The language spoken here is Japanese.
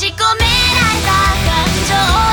し込められた感情